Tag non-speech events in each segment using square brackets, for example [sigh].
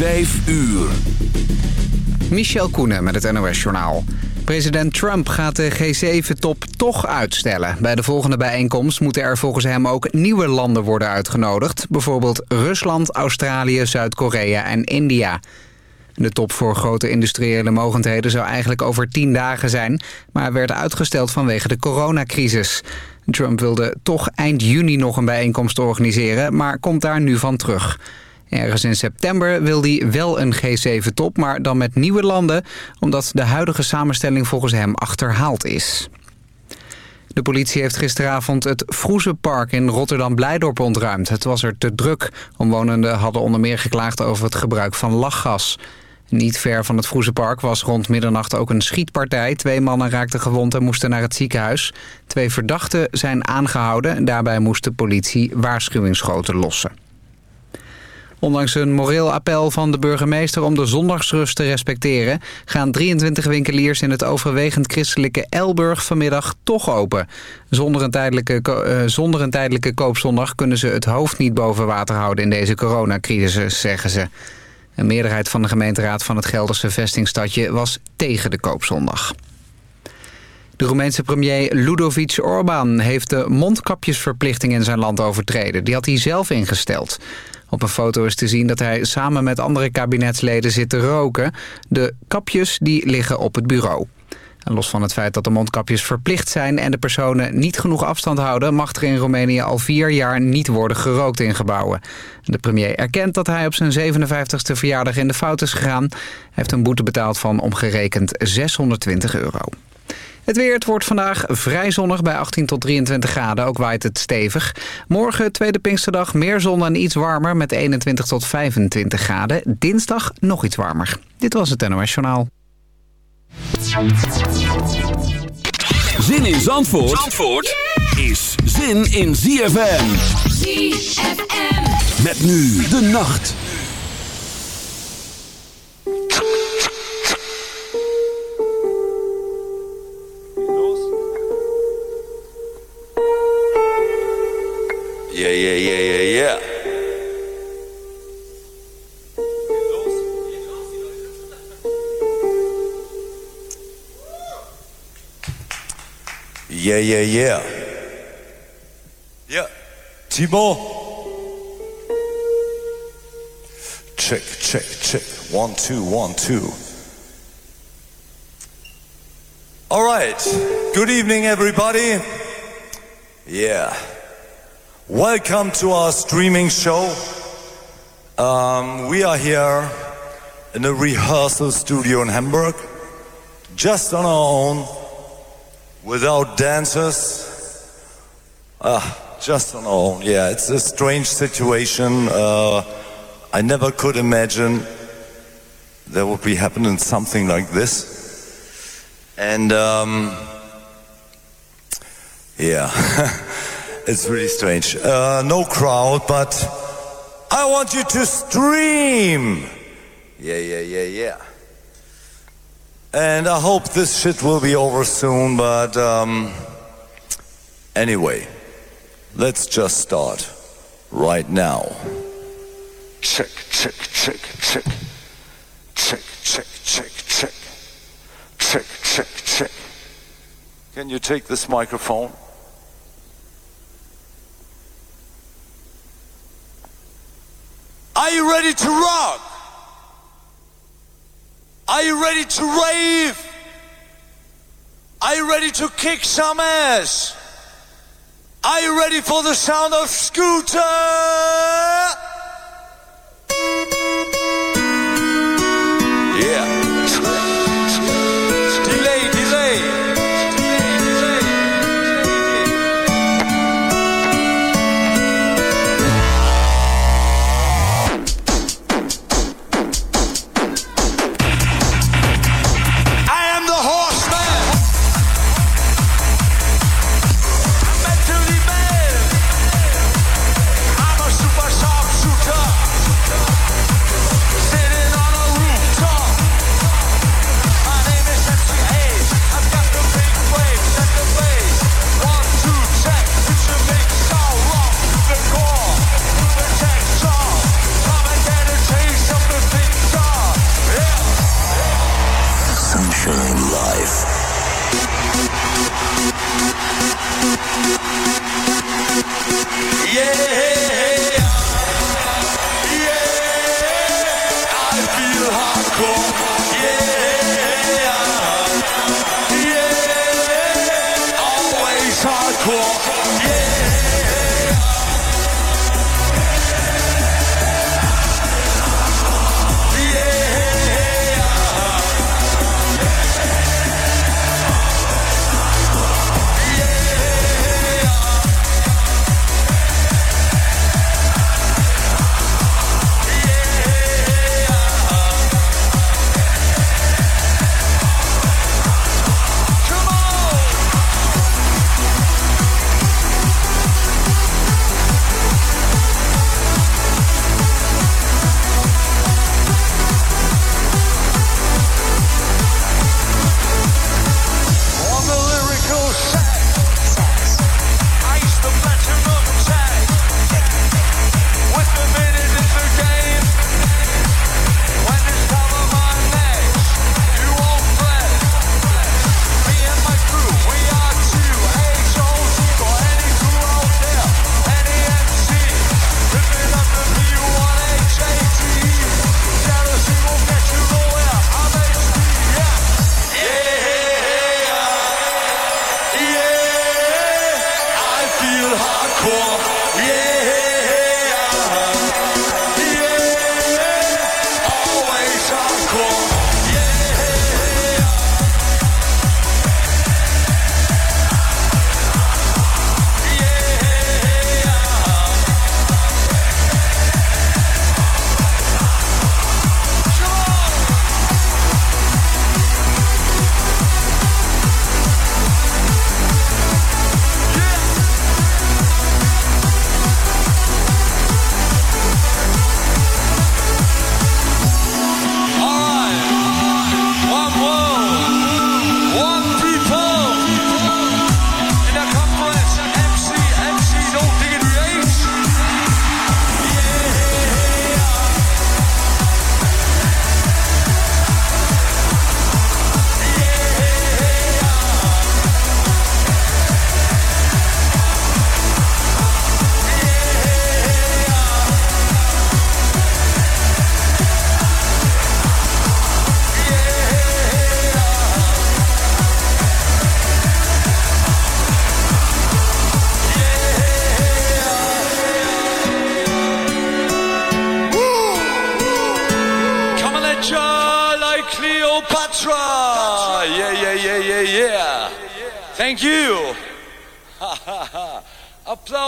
Vijf uur. Michel Koenen met het NOS-journaal. President Trump gaat de G7-top toch uitstellen. Bij de volgende bijeenkomst moeten er volgens hem ook nieuwe landen worden uitgenodigd. Bijvoorbeeld Rusland, Australië, Zuid-Korea en India. De top voor grote industriële mogendheden zou eigenlijk over tien dagen zijn... maar werd uitgesteld vanwege de coronacrisis. Trump wilde toch eind juni nog een bijeenkomst organiseren... maar komt daar nu van terug. Ergens in september wil hij wel een G7-top, maar dan met nieuwe landen... omdat de huidige samenstelling volgens hem achterhaald is. De politie heeft gisteravond het Vroezenpark in Rotterdam-Blijdorp ontruimd. Het was er te druk. Omwonenden hadden onder meer geklaagd over het gebruik van lachgas. Niet ver van het Vroezenpark was rond middernacht ook een schietpartij. Twee mannen raakten gewond en moesten naar het ziekenhuis. Twee verdachten zijn aangehouden. Daarbij moest de politie waarschuwingsschoten lossen. Ondanks een moreel appel van de burgemeester om de zondagsrust te respecteren... gaan 23 winkeliers in het overwegend christelijke Elburg vanmiddag toch open. Zonder een, tijdelijke, uh, zonder een tijdelijke koopzondag kunnen ze het hoofd niet boven water houden in deze coronacrisis, zeggen ze. Een meerderheid van de gemeenteraad van het Gelderse vestingstadje was tegen de koopzondag. De Roemeense premier Ludovic Orbán heeft de mondkapjesverplichting in zijn land overtreden. Die had hij zelf ingesteld. Op een foto is te zien dat hij samen met andere kabinetsleden zit te roken. De kapjes die liggen op het bureau. En los van het feit dat de mondkapjes verplicht zijn en de personen niet genoeg afstand houden... mag er in Roemenië al vier jaar niet worden gerookt in gebouwen. De premier erkent dat hij op zijn 57e verjaardag in de fout is gegaan. Hij heeft een boete betaald van omgerekend 620 euro. Het weer, het wordt vandaag vrij zonnig bij 18 tot 23 graden. Ook waait het stevig. Morgen, tweede Pinksterdag, meer zon en iets warmer met 21 tot 25 graden. Dinsdag nog iets warmer. Dit was het NOS Journaal. Zin in Zandvoort, Zandvoort is zin in ZFM. ZFM. Met nu de nacht. Yeah, yeah, yeah, yeah, yeah. Yeah, yeah, yeah. Yeah. Timo. Check, check, check. One, two, one, two. All right. Good evening, everybody. Yeah. Welcome to our streaming show. Um, we are here in a rehearsal studio in Hamburg, just on our own, without dancers. Ah, just on our own. Yeah, it's a strange situation. Uh, I never could imagine there would be happening something like this. And um, yeah. [laughs] It's really strange. Uh, no crowd, but I want you to stream. Yeah, yeah, yeah, yeah. And I hope this shit will be over soon, but um, anyway, let's just start right now. Check, check, check, check. Check, check, check, check. Check, check, check. Can you take this microphone? Are you ready to rock? Are you ready to rave? Are you ready to kick some ass? Are you ready for the sound of scooter? Yeah.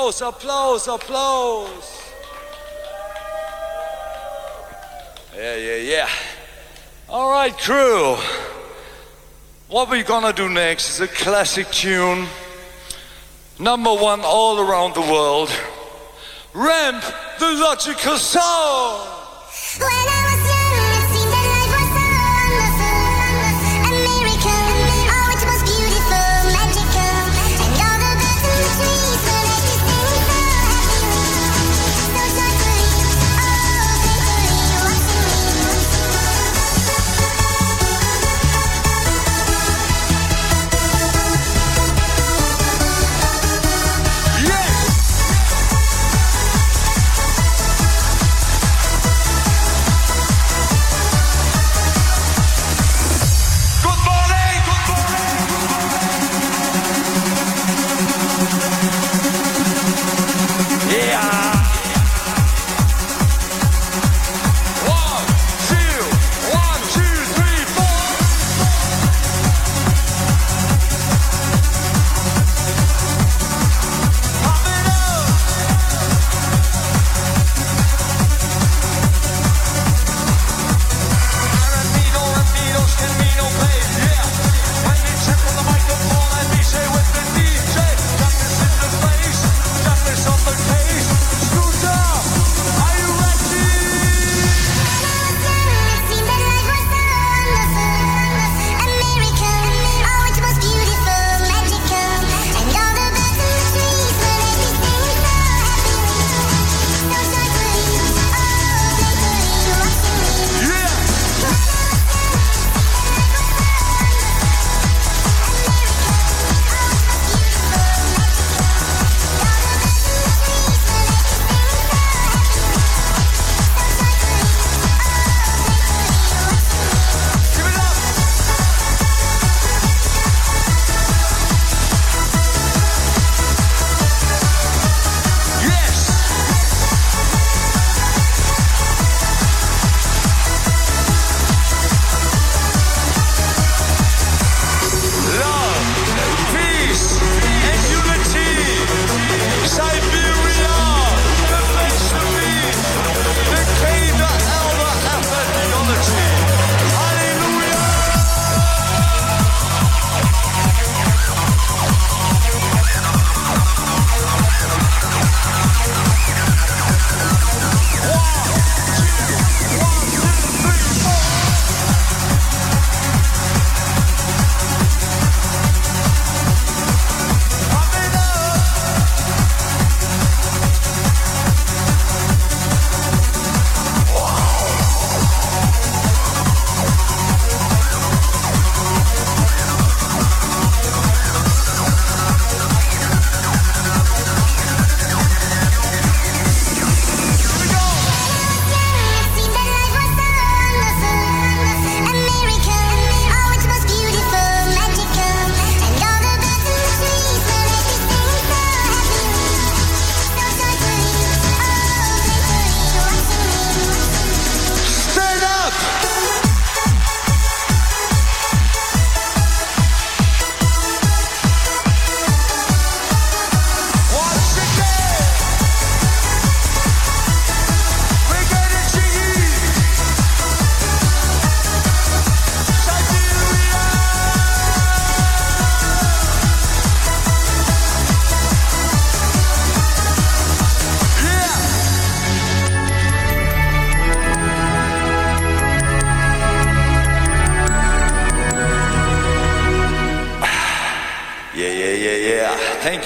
Applause, applause. Yeah, yeah, yeah. All right, crew. What we're gonna do next is a classic tune, number one all around the world. Ramp the Logical Song.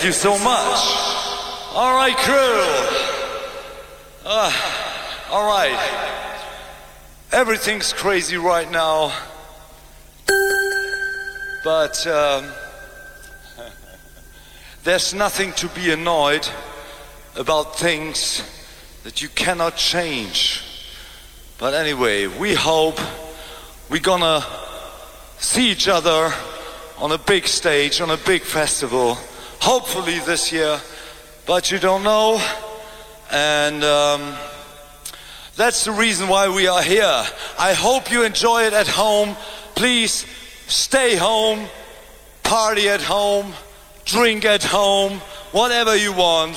You so much. All right, crew. Uh, all right. Everything's crazy right now. But um, [laughs] there's nothing to be annoyed about things that you cannot change. But anyway, we hope we're gonna see each other on a big stage, on a big festival, hopefully this year, but you don't know. And um, that's the reason why we are here. I hope you enjoy it at home. Please stay home, party at home, drink at home, whatever you want,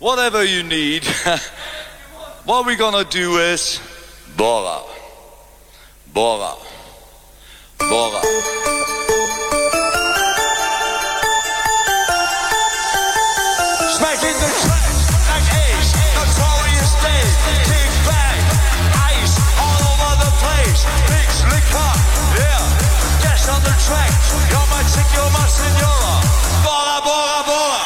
whatever you need. [laughs] what we're gonna do is Bora. Bora. Bora. Yeah. Cash on the track. Go by check your muscle bola for dabord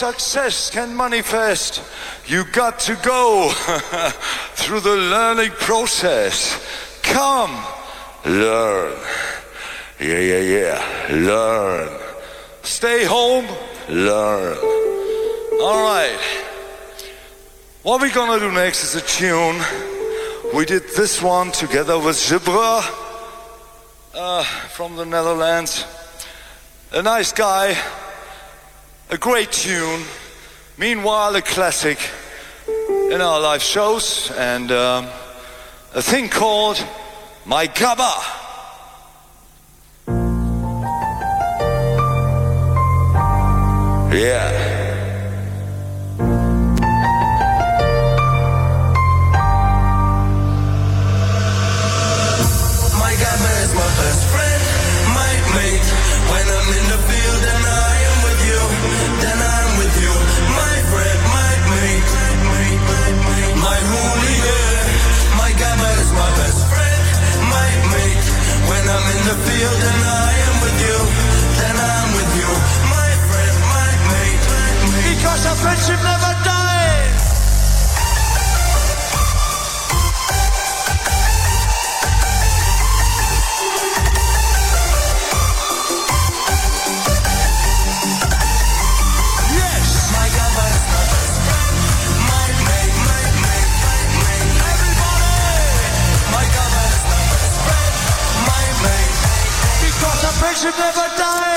success can manifest, you got to go [laughs] through the learning process. Come, learn. Yeah, yeah, yeah. Learn. Stay home, learn. All right. What we're gonna do next is a tune. We did this one together with Gibra uh, from the Netherlands. A nice guy a great tune, meanwhile a classic in our live shows, and um, a thing called My Gabber. Yeah. and I am with you, because our friendship never. should never die.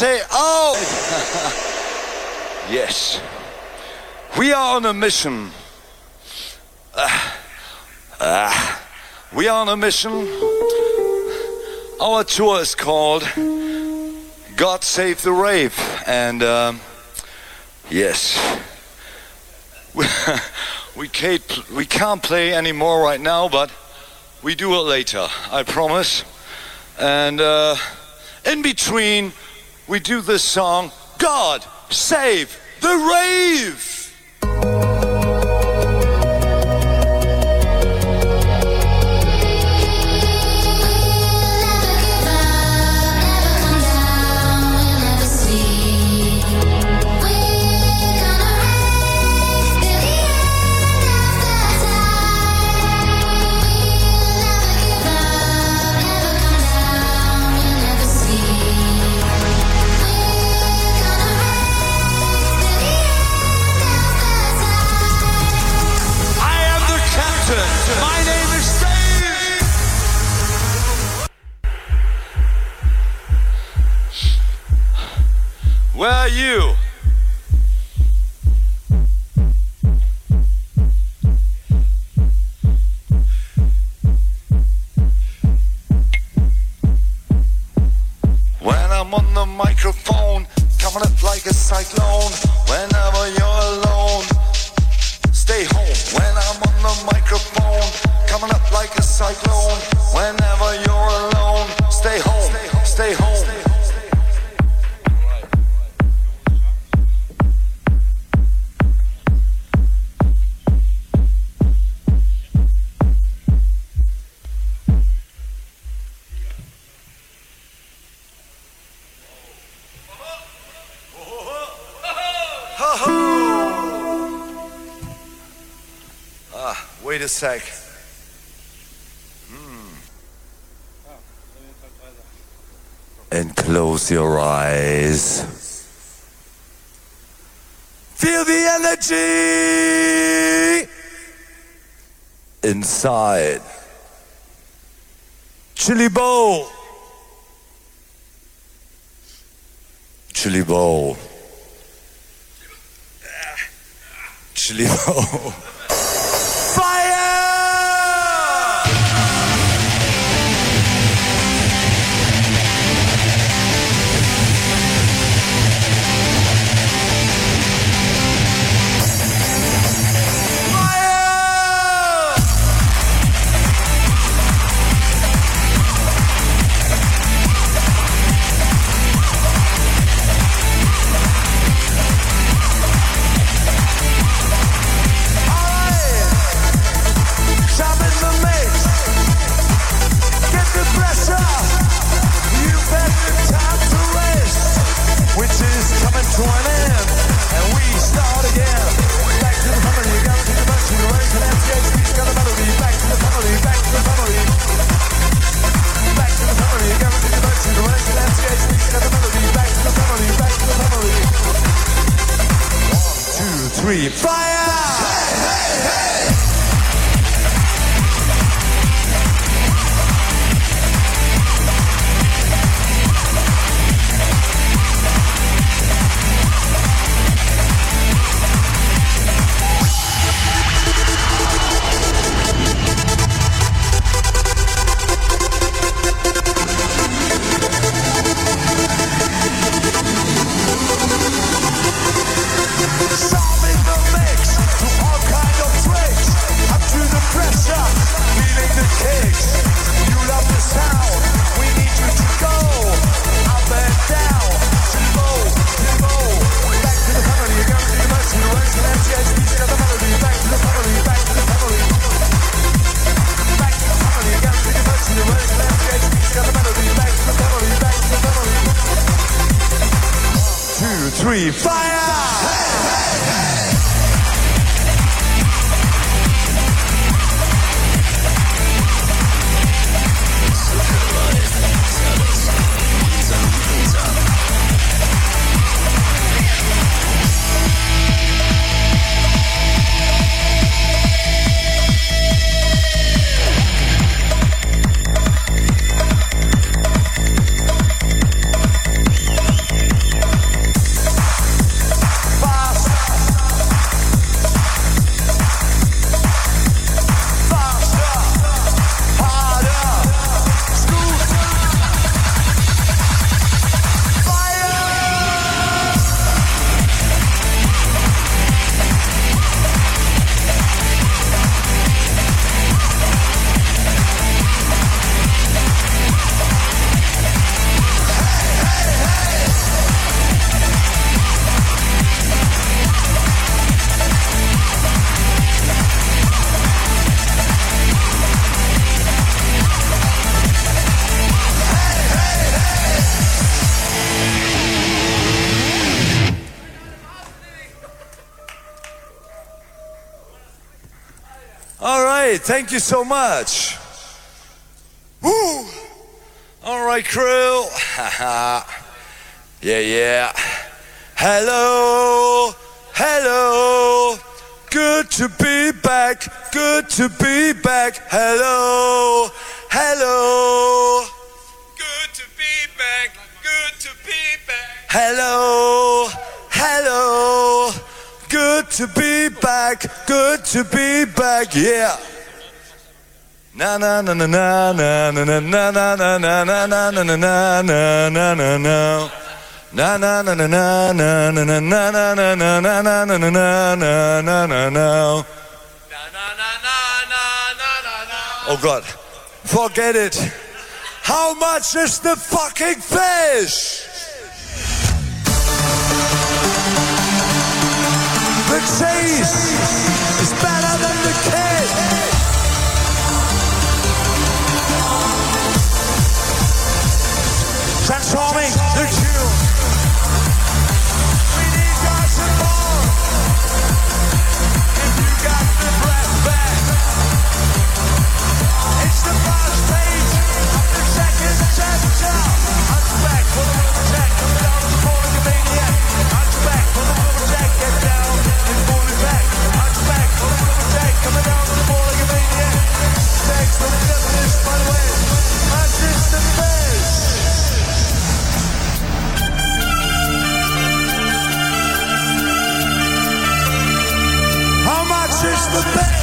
say, oh! yes. We are on a mission. Uh, uh, we are on a mission. Our tour is called God Save the Rave. And um, yes, [laughs] we, can't, we can't play anymore right now, but we do it later, I promise. And uh, in between, we do this song, God Save the Rave. it's like, and close your eyes. Feel the energy inside. Chili bowl. Chili bowl. Chili bowl. [laughs] thank you so much. Woo! All right, crew. [laughs] yeah, yeah. Hello, hello. Good to be back. Good to be back. Hello, hello. Good to be back. Good to be back. Hello, hello. Good to be back. Good to be back. Yeah. Na na na na na na na na na na na na na na na na na na na na. Na na na na na na na na na na na na na na na na na na na na. Oh God, forget it. How much is the fucking fish? The chase Transforming the tune. We need involved. If you got the breath back, it's the first page of the second chapter. Hunchback for the jack, coming down on the maniac. Hunchback for the jack, get down it back. Hunchback for the jack, coming down on the maniac. Thanks for the by the way. Is the bet?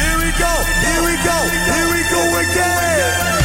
Here we go, here we go, here we go again.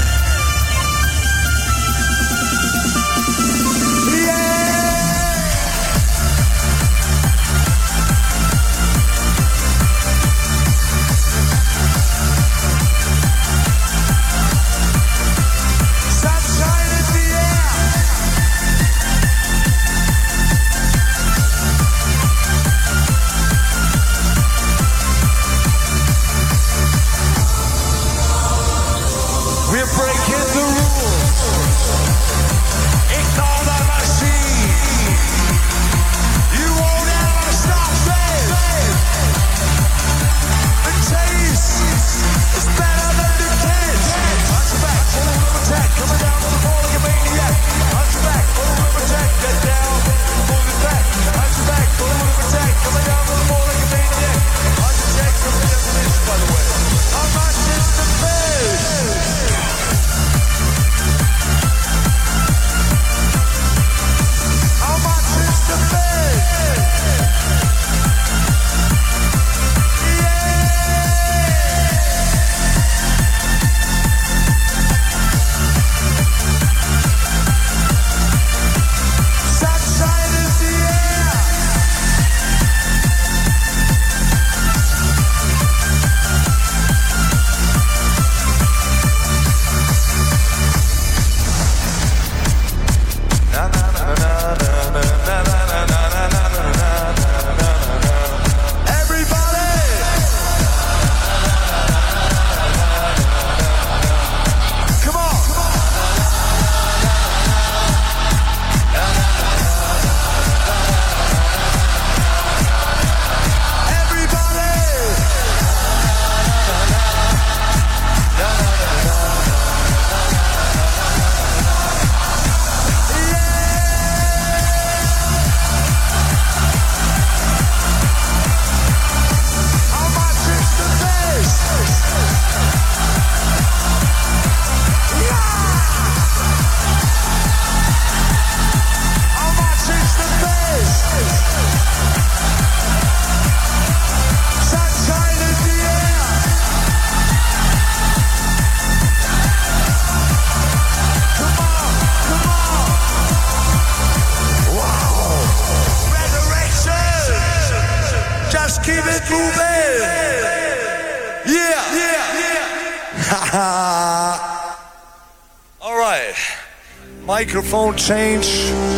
phone change.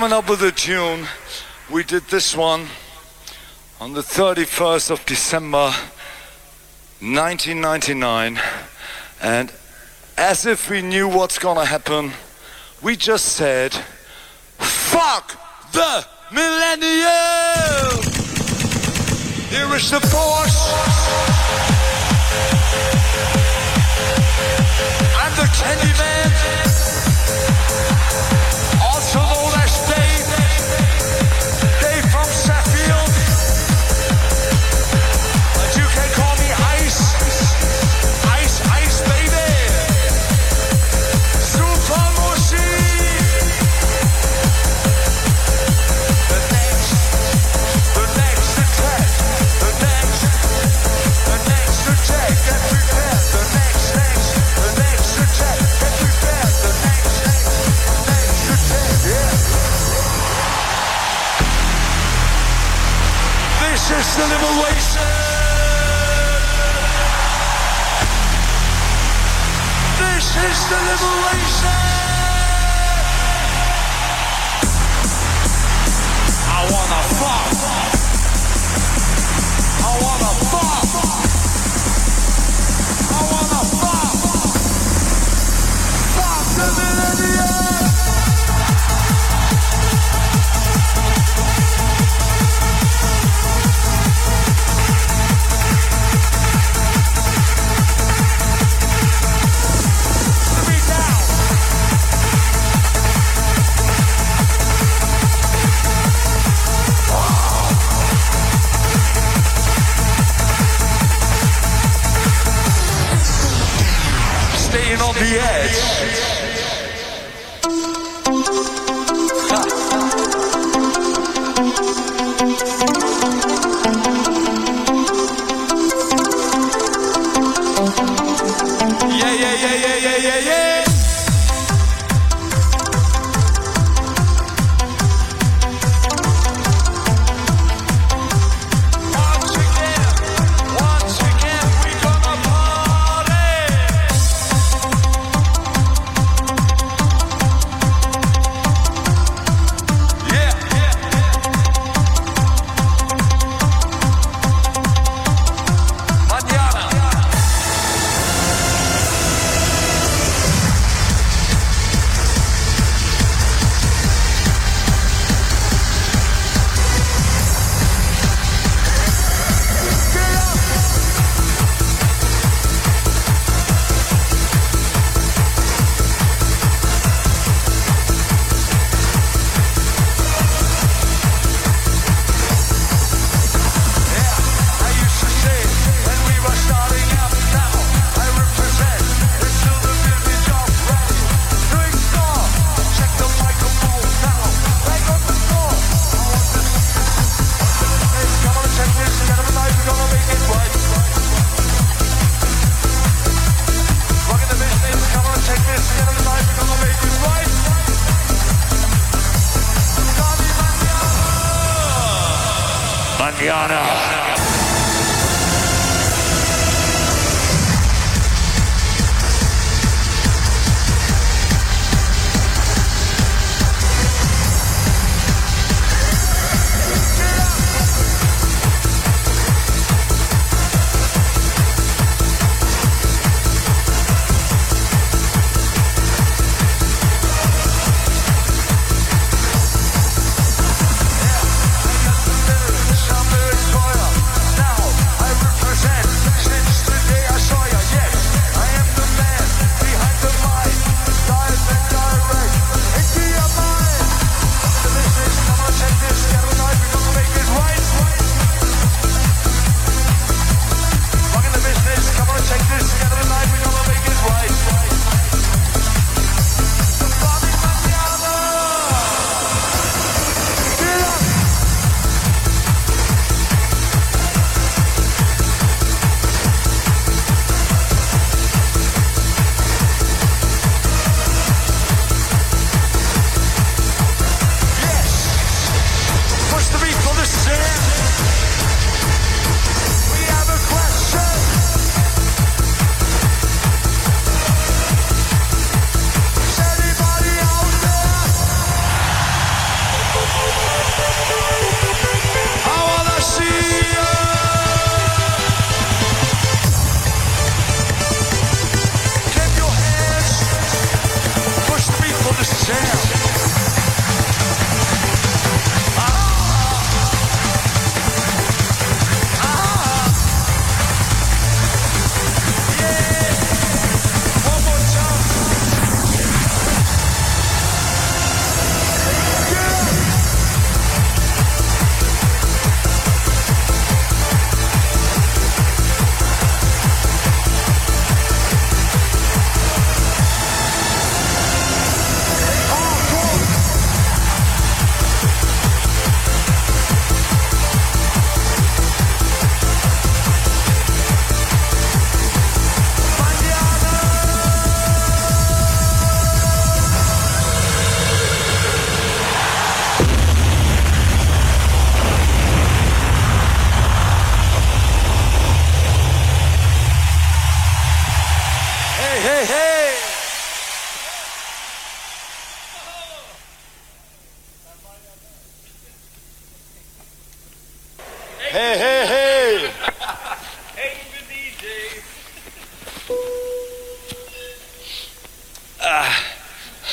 coming up with a tune. We did this one on the 31st of December 1999. And as if we knew what's gonna happen, we just said, Fuck the millennium! Here is the force! I'm the candy man.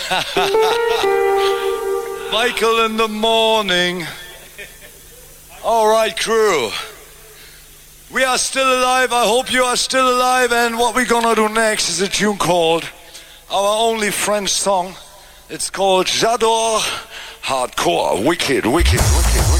[laughs] Michael in the morning. All right, crew. We are still alive. I hope you are still alive. And what we're gonna do next is a tune called our only French song. It's called J'adore Hardcore. Wicked, wicked, wicked, wicked, wicked, wicked,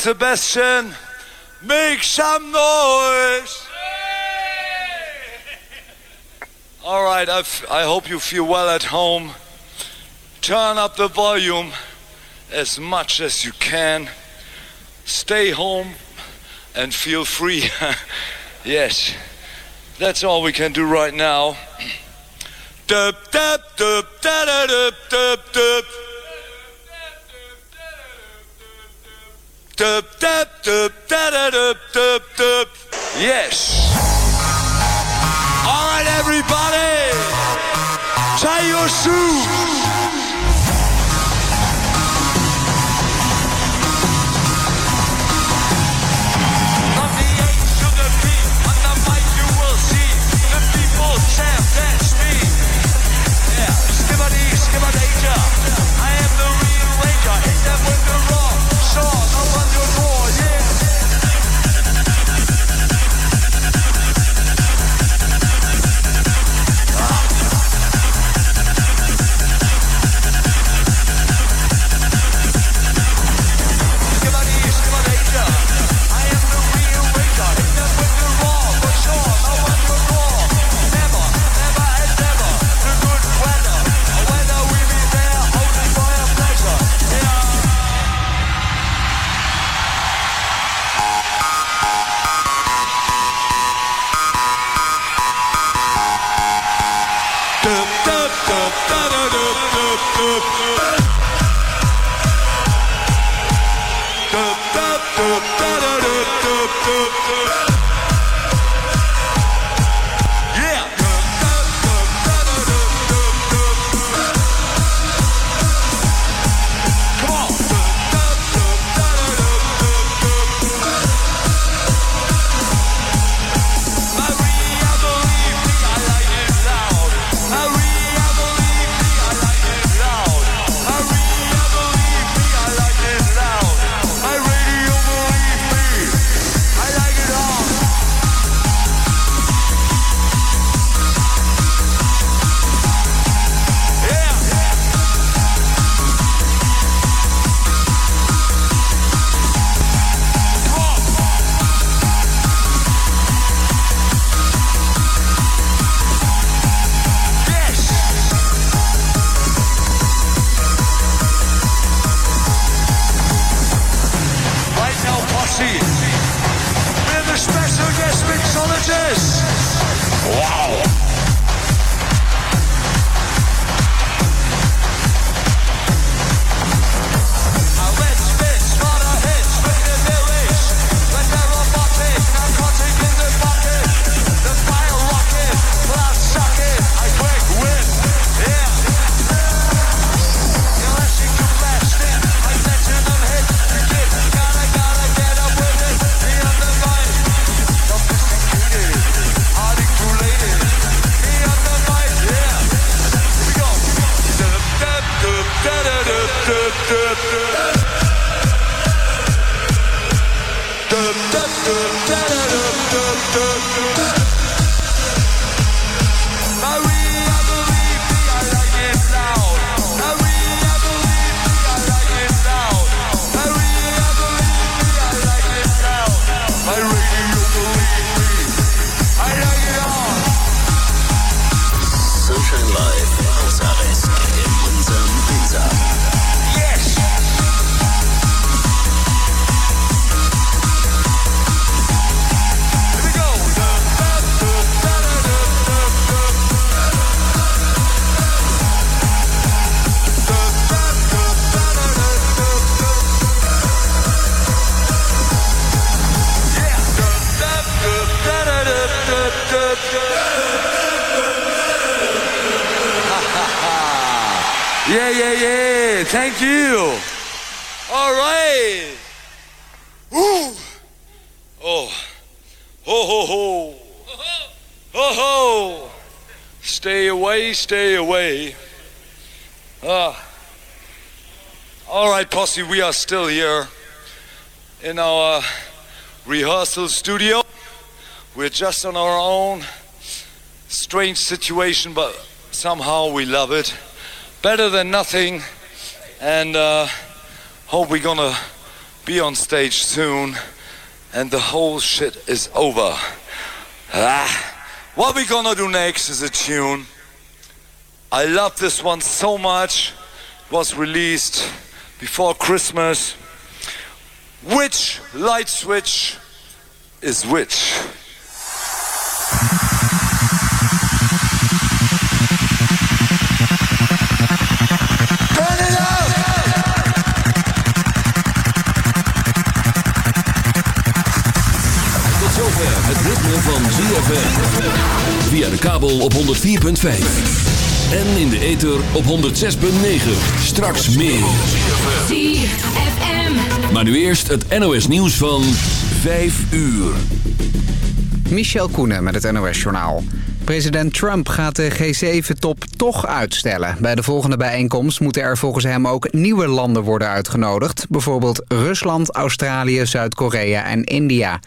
Sebastian, make some noise. All right, I, I hope you feel well at home. Turn up the volume as much as you can. Stay home and feel free. [laughs] yes, that's all we can do right now. [clears throat] Dup, dup, dup, da, da, dup, dup, dup. Dub, dub, dub, da, da, dub, dub, dub. Yes. All right, everybody. Tie your shoes. Yeah, yeah, yeah. Thank you. All right. Woo. Oh. Ho, ho, ho. Ho, ho. Stay away, stay away. Ah. Uh, all right, posse, we are still here in our rehearsal studio. We're just on our own. Strange situation, but somehow we love it better than nothing. And uh, hope we're gonna be on stage soon. And the whole shit is over. Ah. What we're gonna do next is a tune. I love this one so much. It was released before Christmas. Which light switch is which? ZFM. Via de kabel op 104.5. En in de ether op 106.9. Straks meer. ZFM. Maar nu eerst het NOS nieuws van 5 uur. Michel Koenen met het NOS-journaal. President Trump gaat de G7-top toch uitstellen. Bij de volgende bijeenkomst moeten er volgens hem ook nieuwe landen worden uitgenodigd. Bijvoorbeeld Rusland, Australië, Zuid-Korea en India.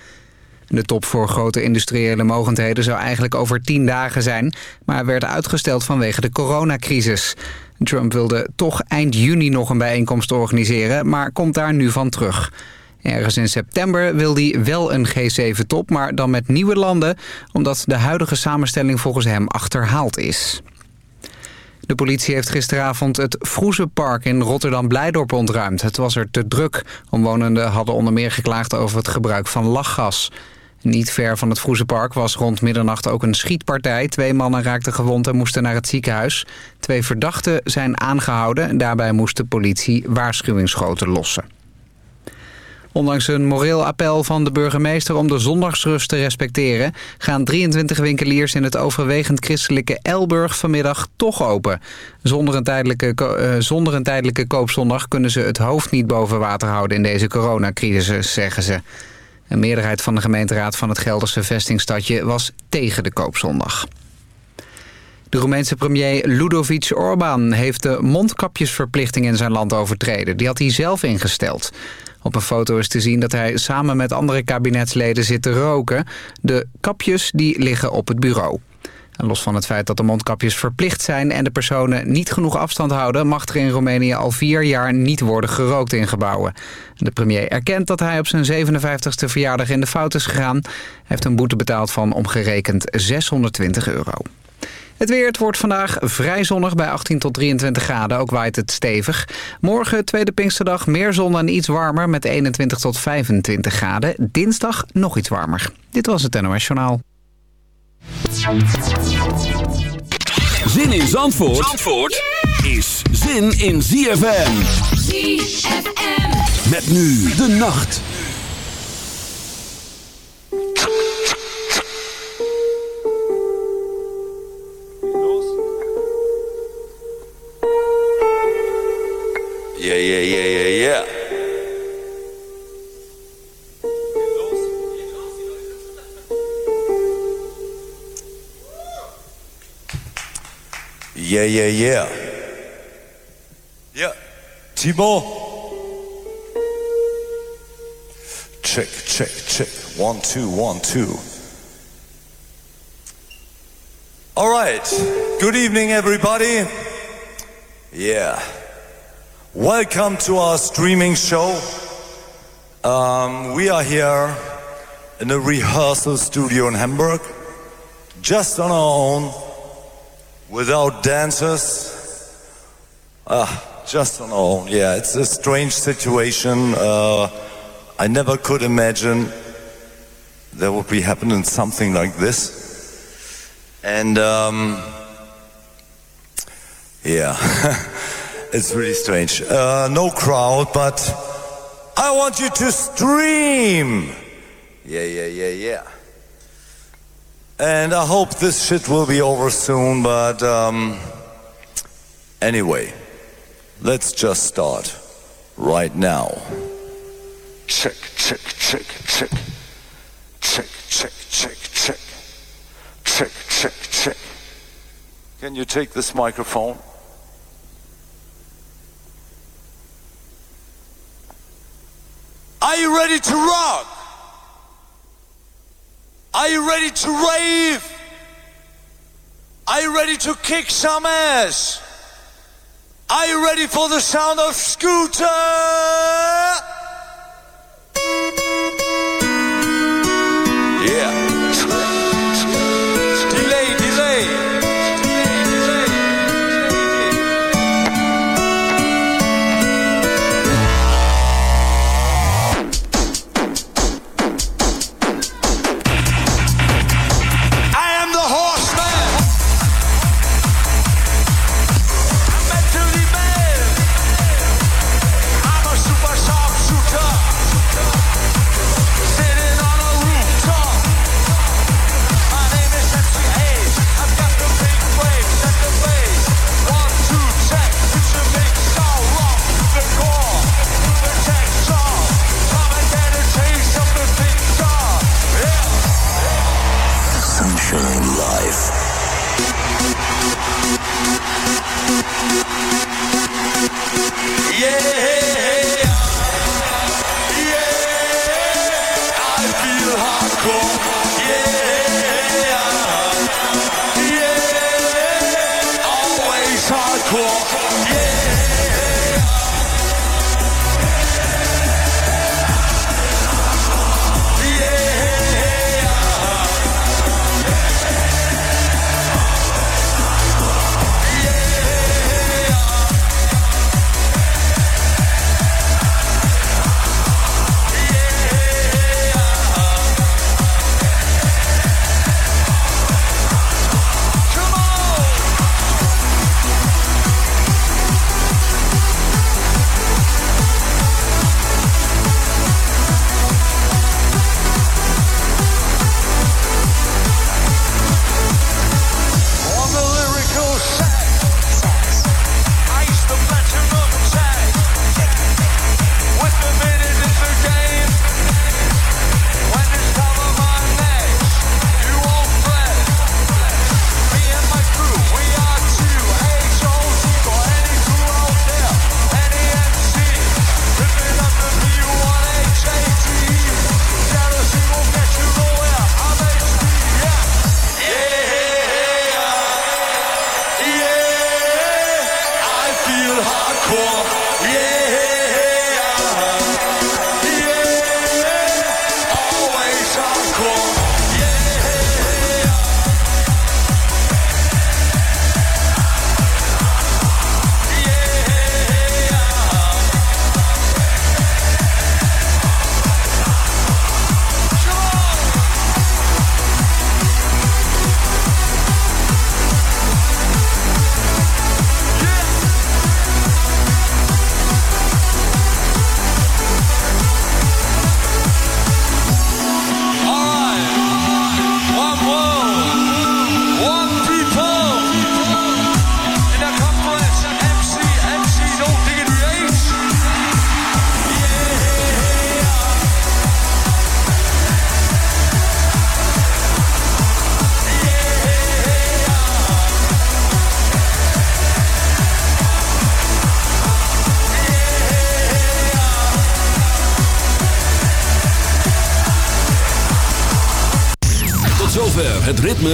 De top voor grote industriële mogendheden zou eigenlijk over tien dagen zijn... maar werd uitgesteld vanwege de coronacrisis. Trump wilde toch eind juni nog een bijeenkomst organiseren... maar komt daar nu van terug. Ergens in september wil hij wel een G7-top, maar dan met nieuwe landen... omdat de huidige samenstelling volgens hem achterhaald is. De politie heeft gisteravond het Vroezenpark in Rotterdam-Blijdorp ontruimd. Het was er te druk. Omwonenden hadden onder meer geklaagd over het gebruik van lachgas. Niet ver van het Vroezenpark was rond middernacht ook een schietpartij. Twee mannen raakten gewond en moesten naar het ziekenhuis. Twee verdachten zijn aangehouden. Daarbij moest de politie waarschuwingsschoten lossen. Ondanks een moreel appel van de burgemeester om de zondagsrust te respecteren... gaan 23 winkeliers in het overwegend christelijke Elburg vanmiddag toch open. Zonder een, tijdelijke, eh, zonder een tijdelijke koopzondag kunnen ze het hoofd niet boven water houden in deze coronacrisis, zeggen ze. Een meerderheid van de gemeenteraad van het Gelderse vestingstadje was tegen de koopzondag. De Roemeense premier Ludovic Orbán heeft de mondkapjesverplichting in zijn land overtreden. Die had hij zelf ingesteld. Op een foto is te zien dat hij samen met andere kabinetsleden zit te roken. De kapjes die liggen op het bureau. Los van het feit dat de mondkapjes verplicht zijn en de personen niet genoeg afstand houden... mag er in Roemenië al vier jaar niet worden gerookt in gebouwen. De premier erkent dat hij op zijn 57e verjaardag in de fout is gegaan. Heeft een boete betaald van omgerekend 620 euro. Het weer, wordt vandaag vrij zonnig bij 18 tot 23 graden. Ook waait het stevig. Morgen, tweede Pinksterdag, meer zon en iets warmer met 21 tot 25 graden. Dinsdag nog iets warmer. Dit was het NOS Journaal. Zin in Zandvoort, Zandvoort is zin in ZFM. ZFM. Met nu de nacht. Yeah, yeah, yeah, yeah, yeah. Yeah, yeah, yeah. Yeah. Thibaut. Check, check, check. One, two, one, two. All right. Good evening, everybody. Yeah. Welcome to our streaming show. Um, we are here in a rehearsal studio in Hamburg, just on our own, without dancers. Ah, just on our own. Yeah, it's a strange situation. Uh, I never could imagine there would be happening something like this. And um, yeah, [laughs] it's really strange. Uh, no crowd, but I want you to stream. Yeah, yeah, yeah, yeah. And I hope this shit will be over soon, but um, anyway, let's just start right now. Check, check, check, check. Check, check, check, check. Check, check, check. Can you take this microphone? Are you ready to rock? Are you ready to rave? Are you ready to kick some ass? Are you ready for the sound of scooter?